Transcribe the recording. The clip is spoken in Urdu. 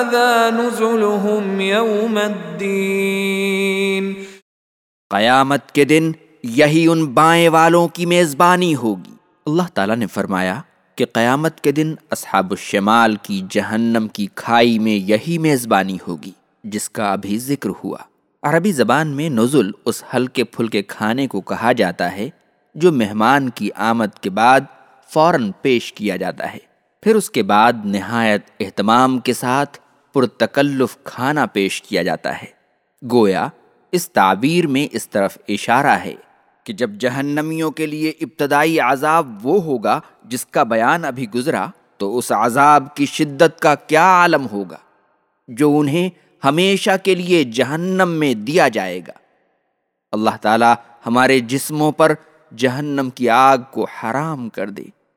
هذا نزلهم يوم الدين. قیامت کے دن یہی ان بائیں والوں کی میزبانی ہوگی۔ اللہ تعالیٰ نے فرمایا کہ قیامت کے دن اصحاب الشمال کی جہنم کی کھائی میں یہی میزبانی ہوگی، جس کا ابھی ذکر ہوا۔ عربی زبان میں نزل اس ہلکے پھلکے کھانے کو کہا جاتا ہے، جو مہمان کی آمد کے بعد فوراً پیش کیا جاتا ہے۔ پھر اس کے بعد نہایت اہتمام کے ساتھ پرتکلف کھانا پیش کیا جاتا ہے۔ گویا، اس تعبیر میں اس طرف اشارہ ہے کہ جب جہنمیوں کے لیے ابتدائی عذاب وہ ہوگا جس کا بیان ابھی گزرا، تو اس عذاب کی شدت کا کیا عالم ہوگا، جو انہیں ہمیشہ کے لیے جہنم میں دیا جائے گا۔ اللہ تعالی ہمارے جسموں پر جہنم کی آگ کو حرام کر دے۔